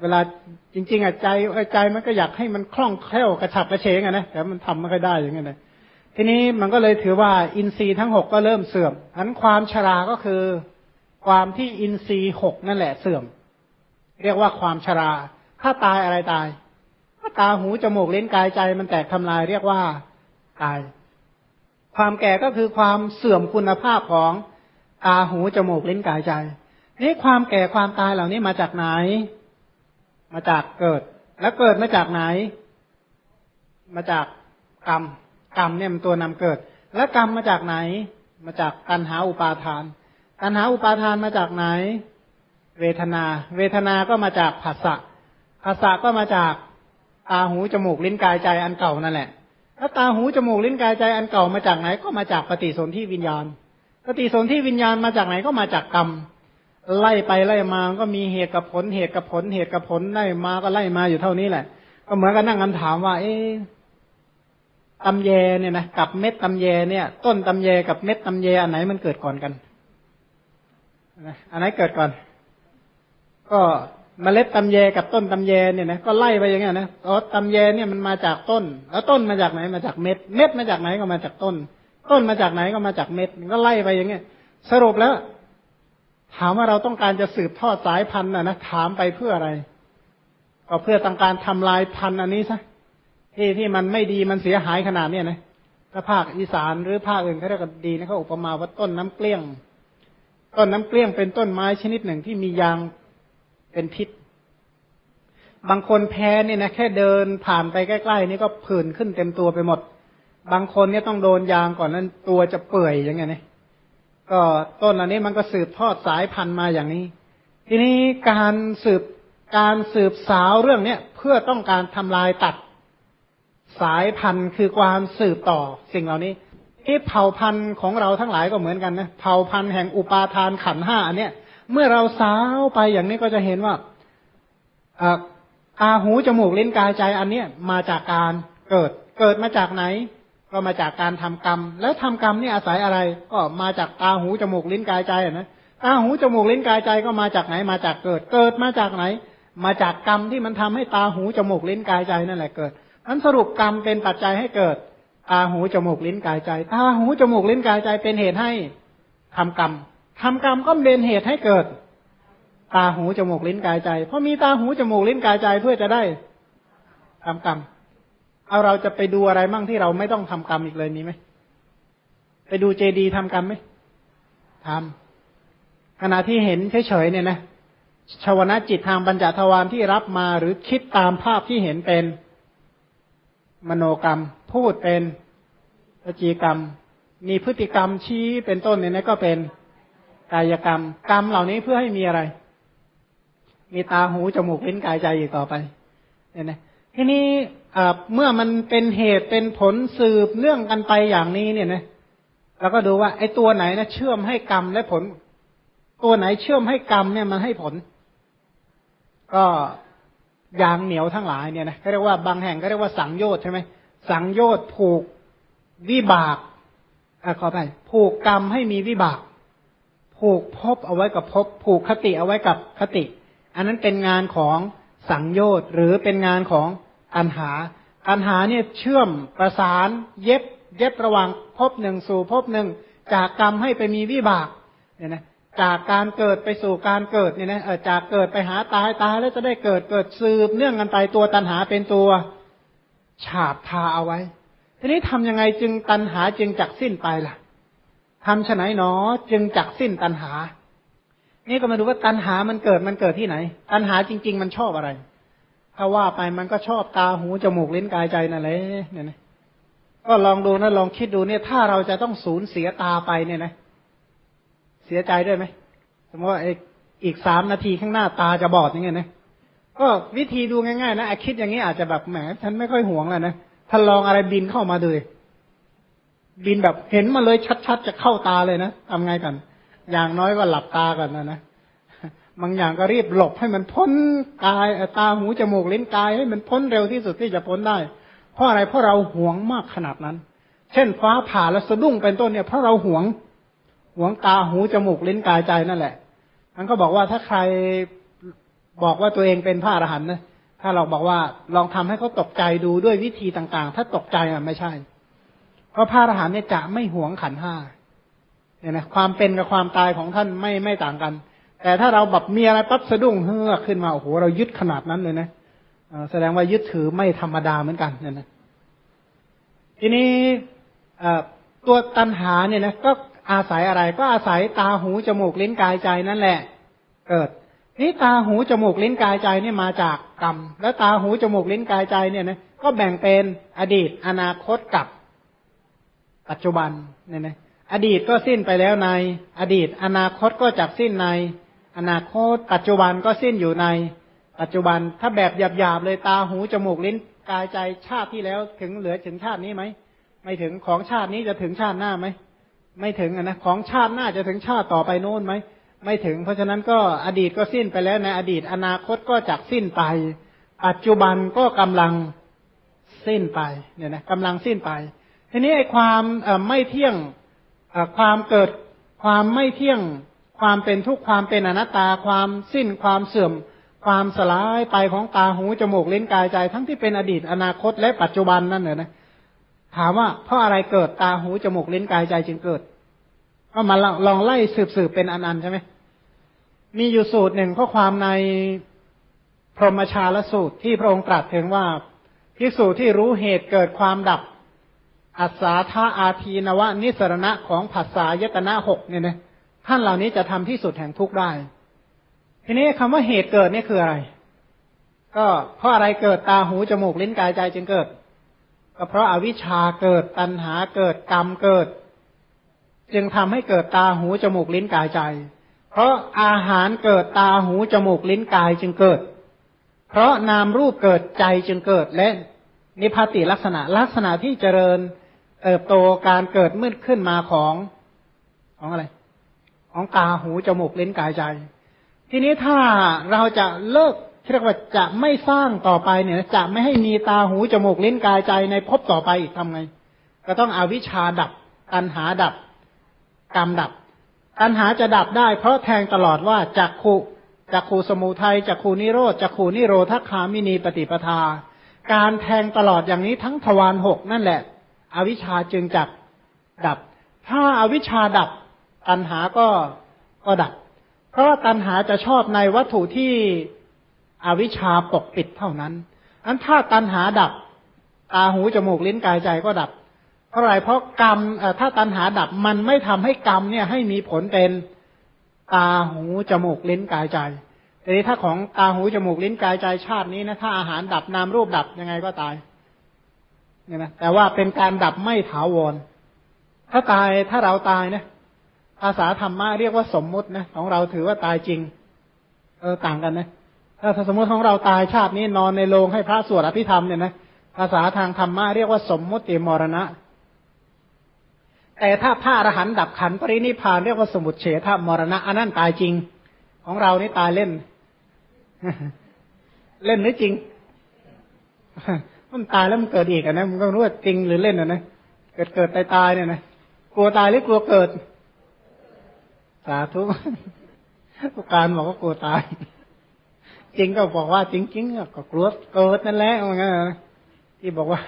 เวลาจริง ๆอะใจใจมันก็อยากให้มันคล่องแคล่วกระฉับกระเฉงอะนะแต่มันทำไม่ค่อยได้อย่างเงี้ยนะทีนี้มันก็เลยถือว่าอินทรีย์ทั้งหกก็เริ่มเสื่อมอันความชราก็คือความที่อินทรีย์หกนั่นแหละเสื่อม เรียกว่าความชรา ถ้าตายอะไรตาย ถ้าตาหูจมูกเลิ้นกายใจมันแตกทำลายเรียกว่าตาย ความแก่ก็คือความเสื่อมคุณภาพของตาหูจมูกเลิ้นกายใจนี่ความแก่ความตายเหล่านี้มาจากไหน มาจากเกิด แล้วเกิดมาจากไหน มาจากกรรม กรรมเนี่ยมันตัวนำเกิด แล้วกรรมมาจากไหน มาจากตัณหาอุปาทาน ตัณหาอุปาทานมาจากไหน เวทนา เวทนาก็มาจากภาษะภาษะก็มาจากตาหูจมูกลิ้นกายใจอันเก่านั่นแหละแล้วตาหูจมูกลิ้นกายใจอันเก่ามาจากไหน ก็มาจากปฏิสนธิวิญญาณ ปฏิสนธิวิญญาณมาจากไหนก็มาจากกรรม ไล่ไปไล่มาก็มีเหตุกับผลเหตุกับผลเหตุกับผลไล่มาก็ไล่มาอยู่เท่านี้แหละ ก็เหมือนกับนั่งกันถามว่า เอ๊ตำแยเนี่ยนะกับเม็ดตำแยเนี่ย ต้นตำแยกับเม็ดตำแยอันไหนมันเกิดก่อนกันอันไหนเกิดก่อน ก็เมล็ดตำแยกับต้นตำแยเนี่ยนะก็ไล่ไปอย่างเงี้ยนะอ๋อตำแยเนี่ยมันมาจากต้น แล้วต้นมาจากไหนมาจากเม็ด เม็ดมาจากไหนก็มาจากต้น ต้นมาจากไหนก็มาจากเม็ดก็ไล่ไปอย่างเงี้ย สรุปแล้ว ถามว่าเราต้องการจะสืบทอดสายพันธุ์นะนะถามไปเพื่ออะไรก็เพื่อต้องการทำลายพันธุ์อันนี้ซะที่ที่มันไม่ดีมันเสียหายขนาดเนี้ยนะถ้าภาคอีสานหรือภาคอื่นเขาเรียกดีนะเขาอุปมาว่าต้นน้ำเกลี้ยง ต้นน้ำเกลี้ยงเป็นต้นไม้ชนิดหนึ่งที่มียางเป็นพิษ บางคนแพ้เนี่ยนะแค่เดินผ่านไปใกล้ๆนี่ก็ผื่นขึ้นเต็มตัวไปหมด บางคนเนี่ยต้องโดนยางก่อนนั้นตัวจะเปื่อยอย่างเงี้ยนะ ก็ต้นอันนี้มันก็สืบทอดสายพันธุ์มาอย่างนี้ ทีนี้การสืบการสืบสาวเรื่องเนี้ยเพื่อต้องการทำลายตัดสายพันธุ์คือความสืบต่อสิ่งเหล่านี้ที่เผ่าพันธุ์ของเราทั้งหลายก็เหมือนกันนะเผ่าพันธุ์แห่งอุปาทานขันห้าอันเนี้ยเมื่อเราสาวไปอย่างนี้ก็จะเห็นว่าตาหูจมูกลิ้นกายใจอันเนี้ยมาจากการเกิดเกิดมาจากไหน ก็มาจากการทำกรรม แล้วทำกรรมนี่อาศัยอะไร ก็มาจากตาหูจมูกลิ้นกายใจนะตาหูจมูกลิ้นกายใจก็มาจากไหน มาจากเกิด เกิดมาจากไหน มาจากกรรมที่มันทำให้ตาหูจมูกลิ้นกายใจนั่นแหละเกิดอันสรุปกรรมเป็นปัจจัยให้เกิดตาหูจมูกลิ้นกายใจตาหูจมูกลิ้นกายใจเป็นเหตุให้ทำกรรมทำกรรมก็เป็นเหตุให้เกิด ตาหูจมูกลิ้นกายใจเพราะมีตาหูจมูกลิ้นกายใจเพื่อจะได้ทำกรรม เอาเราจะไปดูอะไรมั่งที่เราไม่ต้องทำกรรมอีกเลยมีไหมไปดูเจดีทำกรรมไหมทำขณะที่เห็นเฉยๆเนี่ยนะชาวนะจิตทางบัญจทวารที่รับมาหรือคิดตามภาพที่เห็นเป็นมโนกรรม พูดเป็นวจีกรรม มีพฤติกรรมชี้เป็นต้นเนี่ยนะก็เป็นกายกรรม กรรมเหล่านี้เพื่อให้มีอะไร มีตาหูจมูกลิ้นกายใจอีกต่อไป เนี่ยนะทีนี้ เมื่อมันเป็นเหตุเป็นผลสืบเรื่องกันไปอย่างนี้เนี่ยนะเราก็ดูว่าไอ้ตัวไหนนะเชื่อมให้กรรมและผล ตัวไหนเชื่อมให้กรรมเนี่ยมันให้ผล ก็ยางเหนียวทั้งหลายเนี่ยนะเขาเรียกว่าบางแห่งก็เรียกว่าสังโยชน์ใช่ไหมสังโยชน์ผูกวิบากอขอไปผูกกรรมให้มีวิบาก ผูกภพเอาไว้กับภพผูกคติเอาไว้กับคติ อันนั้นเป็นงานของสังโยชน์หรือเป็นงานของ อันหา อันหาเนี่ยเชื่อมประสาน เย็บ เย็บระหว่างภพหนึ่งสู่ภพหนึ่งจากกรรมให้ไปมีวิบากเนี่ยนะจากการเกิดไปสู่การเกิดเนี่ยนะจากเกิดไปหาตายตายแล้วจะได้เกิดเกิดสืบเนื่องกันไปตัวตันหาเป็นตัวฉาบทาเอาไว้ ทีนี้ทำยังไงจึงตันหาจึงจักสิ้นไปล่ะทำฉไหนหนอจึงจักสิ้นตันหา นี่ก็มาดูว่าตันหามันเกิดมันเกิดที่ไหน ตันหาจริง ๆ มันชอบอะไร ถ้าว่าไปมันก็ชอบตาหูจมูกลิ้นกายใจนั่นแหละเนี่ยนะก็ลองดูนะลองคิดดูเนี่ยถ้าเราจะต้องสูญเสียตาไปเนี่ยนะเสียใจด้วยไหมสมมติว่าอีกสามนาทีข้างหน้าตาจะบอดอย่างเงี้ยนะก็วิธีดูง่ายๆนะคิดอย่างนี้อาจจะแบบแหมฉันไม่ค่อยห่วงแล้วนะท่าลองอะไรบินเข้ามาดูบินแบบเห็นมาเลยชัดๆจะเข้าตาเลยนะทำไงกัน อย่างน้อยก็หลับตากันนะนะ บางอย่างก็รีบหลบให้มันพ้นกายตาหูจมูกลิ้นกายให้มันพ้นเร็วที่สุดที่จะพ้นได้ เพราะอะไรเพราะเราหวงมากขนาดนั้น เช่นฟ้าผ่าแล้วสะดุ้งเป็นต้นเนี่ยเพราะเราหวงหวงตาหูจมูกลิ้นกายใจนั่นแหละมันก็บอกว่าถ้าใครบอกว่าตัวเองเป็นพระอรหันต์นะถ้าเราบอกว่าลองทำให้เขาตกใจดูด้วยวิธีต่างๆ ถ้าตกใจอะไม่ใช่ เพราะพระอรหันต์เนี่ยจะไม่หวงขันห้าเนี่ยนะความเป็นกับความตายของท่านไม่ไม่ต่างกัน แต่ถ้าเราแบบมีอะไรปั๊บสะดุ้งเฮือกขึ้นมาโอ้โหเรายึดขนาดนั้นเลยนะแสดงว่ายึดถือไม่ธรรมดาเหมือนกันเนี่ยนะทีนี้ตัวตัณหาเนี่ยนะก็อาศัยอะไร ก็อาศัยตาหูจมูกลิ้นกายใจนั่นแหละ เกิดนี่ตาหูจมูกลิ้นกายใจเนี่ยมาจากกรรม แล้วตาหูจมูกลิ้นกายใจเนี่ยนะก็แบ่งเป็นอดีต อนาคตกับปัจจุบันเนี่ยนะอดีตก็สิ้นไปแล้วใน อดีต อนาคตก็จักสิ้นใน อนาคต ปัจจุบันก็สิ้นอยู่ในปัจจุบันถ้าแบบหยาบๆเลยตาหูจมูกลิ้นกายใจชาติที่แล้วถึงเหลือถึงชาตินี้ไหมไม่ถึงของชาตินี้จะถึงชาติหน้าไหมไม่ถึงนะของชาติหน้าจะถึงชาติต่อไปโน้นไหมไม่ถึง เพราะฉะนั้นก็อดีตก็สิ้นไปแล้วในอดีต อนาคตก็จักสิ้นไป ปัจจุบันก็กำลังสิ้นไปเนี่ยนะกำลังสิ้นไป ทีนี้ไอ้ความไม่เที่ยงความเกิดความไม่เที่ยง ความเป็นทุกข์ความเป็นอนัตตาความสิ้นความเสื่อม ความสลายไปของตาหูจมูกลิ้นกายใจ ทั้งที่เป็นอดีตอนาคตและปัจจุบันนั่นเนี่ยนะถามว่าเพราะอะไรเกิดตาหูจมูกลิ้นกายใจจึงเกิดก็มาลองไล่สืบสืบเป็นอันอันใช่ไหมมีอยู่สูตรหนึ่งข้อความในพรหมชาลสูตรที่พระองค์ตรัสถึงว่าพิสูจที่รู้เหตุเกิดความดับ อัศาธาอาทีนวะนิสรณะของภาษายตนะหกเนี่ยนะ ท่านเหล่านี้จะทำที่สุดแห่งทุกข์ได้ ทีนี้คำว่าเหตุเกิดนี่คืออะไร ก็เพราะอะไรเกิดตาหูจมูกลิ้นกายใจจึงเกิด ก็เพราะอาวิชชาเกิดตัณหาเกิดกรรมเกิด จึงทำให้เกิดตาหูจมูกลิ้นกายใจ เพราะอาหารเกิดตาหูจมูกลิ้นกายจึงเกิด เพราะนามรูปเกิดใจจึงเกิดและนิพพติลักษณะลักษณะที่เจริญเติบโตการเกิดมืดขึ้นมาของของอะไร ของตาหูจมูกลิ้นกายใจ ทีนี้ถ้าเราจะเลิกเรียกว่าจะไม่สร้างต่อไปเนี่ยจะไม่ให้มีตาหูจมูกลิ้นกายใจในภพต่อไปอีกทำไง ก็ต้องอาวิชชาดับตัณหาดับ กรรมดับ ตัณหาจะดับได้ เพราะแทงตลอดว่าจักขุจักขูสมุทัยจักขูนิโรธจักขูนิโรธคามินีปฏิปทา การแทงตลอดอย่างนี้ทั้งทวารหกนั่นแหละ อวิชชาจึงจักดับ ถ้าอาวิชชาดับ ตัณหาก็ก็ดับ เพราะว่าตัณหาจะชอบในวัตถุที่อวิชชาปกปิดเท่านั้นอันถ้าตัณหาดับ ตาหูจมูกลิ้นกายใจก็ดับ เพราะอะไรเพราะกรรมถ้าตัณหาดับมันไม่ทำให้กรรมเนี่ยให้มีผลเป็นตาหูจมูกลิ้นกายใจแต่นี้ถ้าของตาหูจมูกลิ้นกายใจชาตินี้นะถ้าอาหารดับนามรูปดับยังไงก็ตายเนี่ยนะแต่ว่าเป็นการดับไม่ถาวร ถ้าตายถ้าเราตายนะ ภาษาธรรมะเรียกว่าสมมุตินะของเราถือว่าตายจริง เออต่างกันนะถ้าสมมติของเราตายชาตินี้นอนในโรงให้พระสวดอภิธรรมเนี่ยนะภาษาทางธรรมะเรียกว่าสมมุติมรณะ แต่ถ้าพระอรหันต์ดับขันปรินิพานเรียกว่าสมุทเฉทมรณะอันนั้นตายจริง ของเรานี่ตายเล่น เล่นหรือจริง มันตายแล้วมันเกิดอีกนะมันก็รู้ว่าจริงหรือเล่นอะนะเกิดเกิดตายตายเนี่ยนะกลัวตายหรือกลัวเกิดาธุผู้การบอกว่ากลัวตาย จริงก็บอกว่าจริงๆก็กลัวเกิดนั่นแหละว่างั้นที่บอกว่า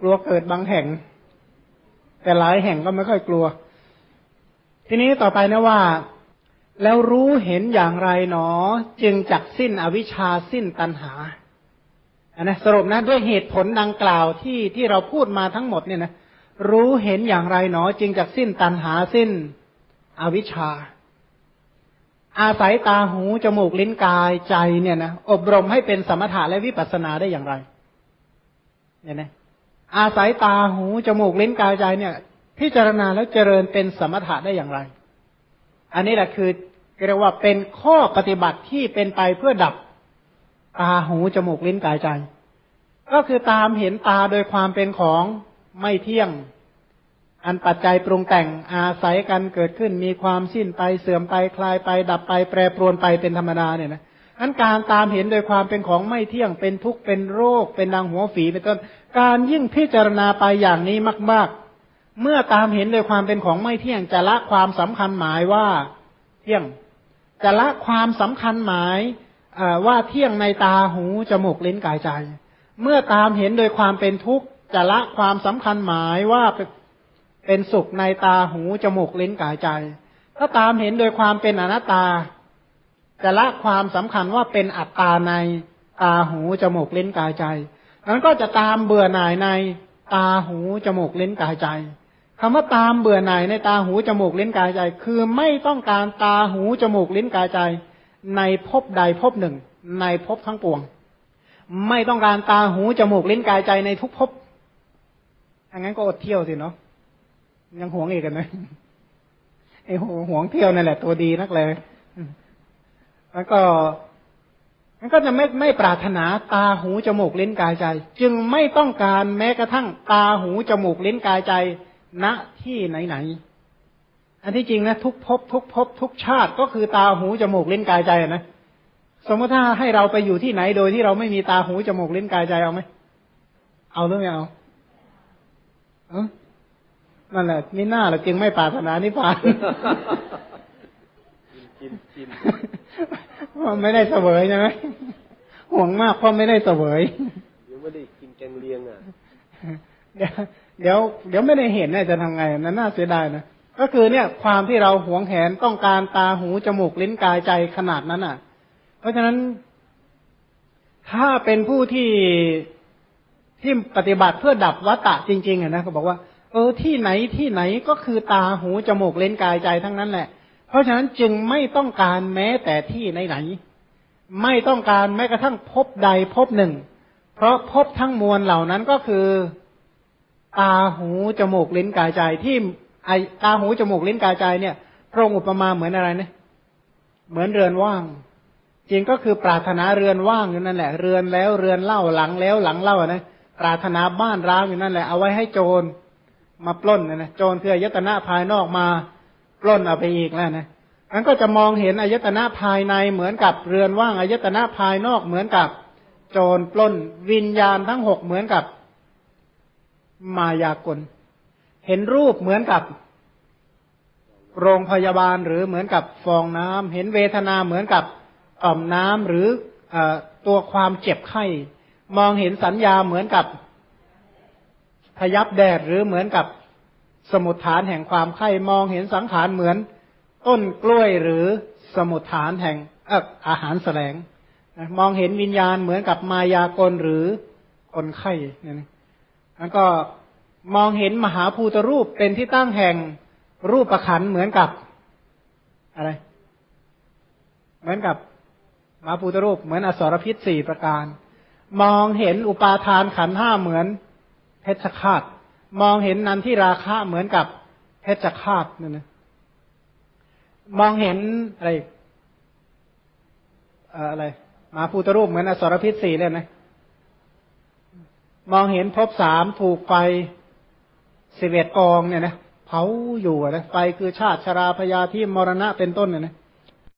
กลัวเกิดบางแห่ง แต่หลายแห่งก็ไม่ค่อยกลัว ทีนี้ต่อไปนะว่า แล้วรู้เห็นอย่างไรหนอ จึงจักสิ้นอวิชชาสิ้นตัณหาอันนะสรุปนะด้วยเหตุผลดังกล่าวที่ที่เราพูดมาทั้งหมดเนี่ยนะรู้เห็นอย่างไรหนอ จึงจักสิ้นตัณหาสิ้นอวิชชา อาศัยตาหูจมูกลิ้นกายใจเนี่ยนะอบรมให้เป็นสมถะและวิปัสสนาได้อย่างไรเนี่ยนะอาศัยตาหูจมูกลิ้นกายใจเนี่ยพิจารณาแล้วเจริญเป็นสมถะได้อย่างไร อันนี้แหละคือเรียกว่าเป็นข้อปฏิบัติที่เป็นไปเพื่อดับตาหูจมูกลิ้นกายใจ ก็คือตามเห็นตาโดยความเป็นของไม่เที่ยง อันปัจจัยปรุงแต่งอาศัยกันเกิดขึ้นมีความสิ้นไปเสื่อมไปคลายไปดับไปแปรปรวนไปเป็นธรรมดาเนี่ยนะอันการตามเห็นโดยความเป็นของไม่เที่ยงเป็นทุกข์เป็นโรค เป็นดังหัวฝีเป็นต้น การยิ่งพิจารณาไปอย่างนี้มาก ๆ เมื่อตามเห็นโดยความเป็นของไม่เที่ยงจะละความสำคัญหมายว่าเที่ยงจะละความสำคัญหมายว่าเที่ยงในตาหูจมูกลิ้นกายใจ เมื่อตามเห็นโดยความเป็นทุกข์จะละความสำคัญหมายว่า เป็นสุขในตาหูจมูกลิ้นกายใจ ถ้าตามเห็นโดยความเป็นอนัตตา จะละความสำคัญว่าเป็นอัตตาในตาหูจมูกลิ้นกายใจนั้นก็จะตามเบื่อหน่ายในตาหูจมูกลิ้นกายใจคำว่าตามเบื่อหน่ายในตาหูจมูกลิ้นกายใจ คือไม่ต้องการตาหูจมูกลิ้นกายใจ ในภพใดภพหนึ่ง ในภพทั้งปวง ไม่ต้องการตาหูจมูกลิ้นกายใจในทุกภพอันนั้นก็อดเที่ยวสิเนาะ ยังหวงอีกกันนะไอ้หวงเที่ยวนั่นแหละ ตัวดีนักเลยแล้วก็มันก็จะไม่ไม่ปรารถนาตาหูจมูกลิ้นกายใจ จึงไม่ต้องการแม้กระทั่งตาหูจมูกลิ้นกายใจ ณที่ไหนไหนอันที่จริงนะทุกภพทุกภพทุกชาติก็คือตาหูจมูกลิ้นกายใจนะสมมติถ้าให้เราไปอยู่ที่ไหนโดยที่เราไม่มีตาหูจมูกลิ้นกายใจเอาไหมเอาหรือไม่เอาเออ นั่นแหละนี่หน้าเราจึงไม่ปรารถนานิพพานกินกินว่าไม่ได้เสวยใช่ไหมห่วงมากเพราะไม่ได้เสวยยังไม่ได้กินแกงเลียงอะเดี๋ยวเดี๋ยวเดี๋ยวไม่ได้เห็นน่จะทำไงนั่นน่าเสียดายนะก็คือเนี่ย ความที่เราหวงแหนต้องการตาหูจมูกลิ้นกายใจขนาดนั้นอะ เพราะฉะนั้น ถ้าเป็นผู้ที่ที่ปฏิบัติเพื่อดับวัตตะจริงๆอะนะเขาบอกว่า เออที่ไหนที่ไหนก็คือตาหูจมูกเล่นกายใจทั้งนั้นแหละ เพราะฉะนั้นจึงไม่ต้องการแม้แต่ที่ไหนไหน ไม่ต้องการแม้กระทั่งพบใดพบหนึ่ง เพราะพบทั้งมวลเหล่านั้นก็คือ ตาหูจมูกเลนกายใจที่ไอตาหูจมูกเลนกายใจเนี่ยพระองค์อุปมาเหมือนอะไรเนี่ยเหมือนเรือนว่างจริงก็คือปรารถนาเรือนว่างอยู่นั่นแหละ เรือนแล้วเรือนเล่าหลังแล้วหลังเล่านะปรารถนาบ้านร้างอยู่นั่นแหละเอาไว้ให้โจร มาปล้นนะนะโจรคืออายตนะภายนอกมาปล้นเอาไปอีกแล้วนะมันก็จะมองเห็นอายตนะภายในเหมือนกับเรือนว่างอายตนะภายนอกเหมือนกับ โจรปล้นวิญญาณทั้งหกเหมือนกับมายากล เห็นรูปเหมือนกับโรงพยาบาลหรือเหมือนกับฟองน้ำเห็นเวทนาเหมือนกับต่อมน้ำหรืออตัวความเจ็บไข้ มองเห็นสัญญาเหมือนกับ พยับแดดหรือเหมือนกับสมุดฐานแห่งความไข้มองเห็นสังขารเหมือน ต้นกล้วยหรือสมุดฐานแห่งออาหารแสลงมองเห็นวิญญาณเหมือนกับมายากลหรือคนไข้เนี่ยแล้วก็มองเห็นมหาภูตรูปเป็นที่ตั้งแห่งรูปประขันเหมือนกับอะไร เหมือนกับมหาภูตรูปเหมือนอสรพิษสี่ประการ มองเห็นอุปาทานขันห้าเหมือน เพชฌฆาต มองเห็นนันที่ราคะเหมือนกับเพชฌฆาตนั่นนะมองเห็นอะไรอะไรมาภูตรูปเหมือนอสรพิษสี่เลยนะมองเห็นพบสามถูกไฟสิเวตกองเนี่ยนะเผาอยู่นะไฟคือชาติชราพยาที่มรณะเป็นต้นเนี่ยนะ